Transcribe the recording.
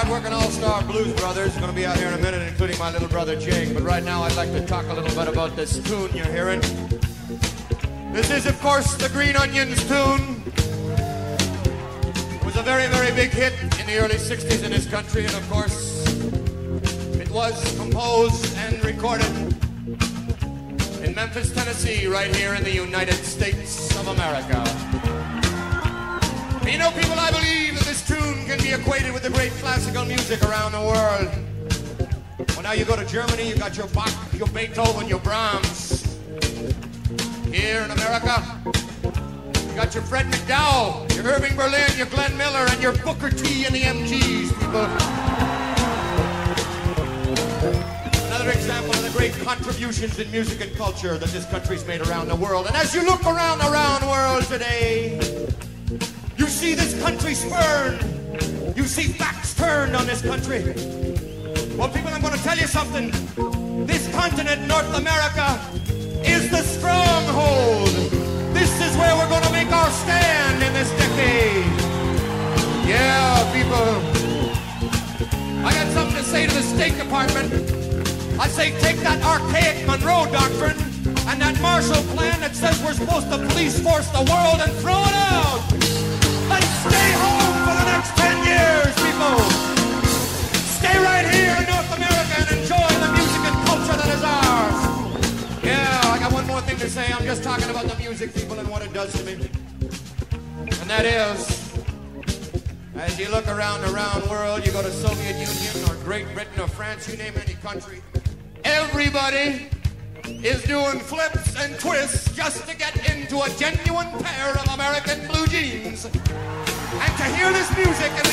Hard-working all-star blues brothers going to be out here in a minute, including my little brother Jake. But right now, I'd like to talk a little bit about this tune you're hearing. This is, of course, the Green Onions tune. It was a very, very big hit in the early 60s in this country, and of course, it was composed and recorded in Memphis, Tennessee, right here in the United States of America. You know, people, I believe that this tune can be equated with the great classical music around the world. Well, now you go to Germany, you got your Bach, your Beethoven, your Brahms. Here in America, you got your Fred McDowell, your Irving Berlin, your Glenn Miller, and your Booker T and the MGs, people. Another example of the great contributions in music and culture that this country's made around the world. And as you look around the round world today, see this country spurned. You see facts turned on this country. Well, people, I'm going to tell you something. This continent, North America, is the stronghold. This is where we're going to make our stand in this decade. Yeah, people. I got something to say to the State Department. I say take that archaic Monroe Doctrine and that Marshall Plan that says we're supposed to police force the world and throw it out. To say. I'm just talking about the music, people, and what it does to me. And that is, as you look around the round world, you go to Soviet Union or Great Britain or France, you name any country, everybody is doing flips and twists just to get into a genuine pair of American blue jeans. And to hear this music, and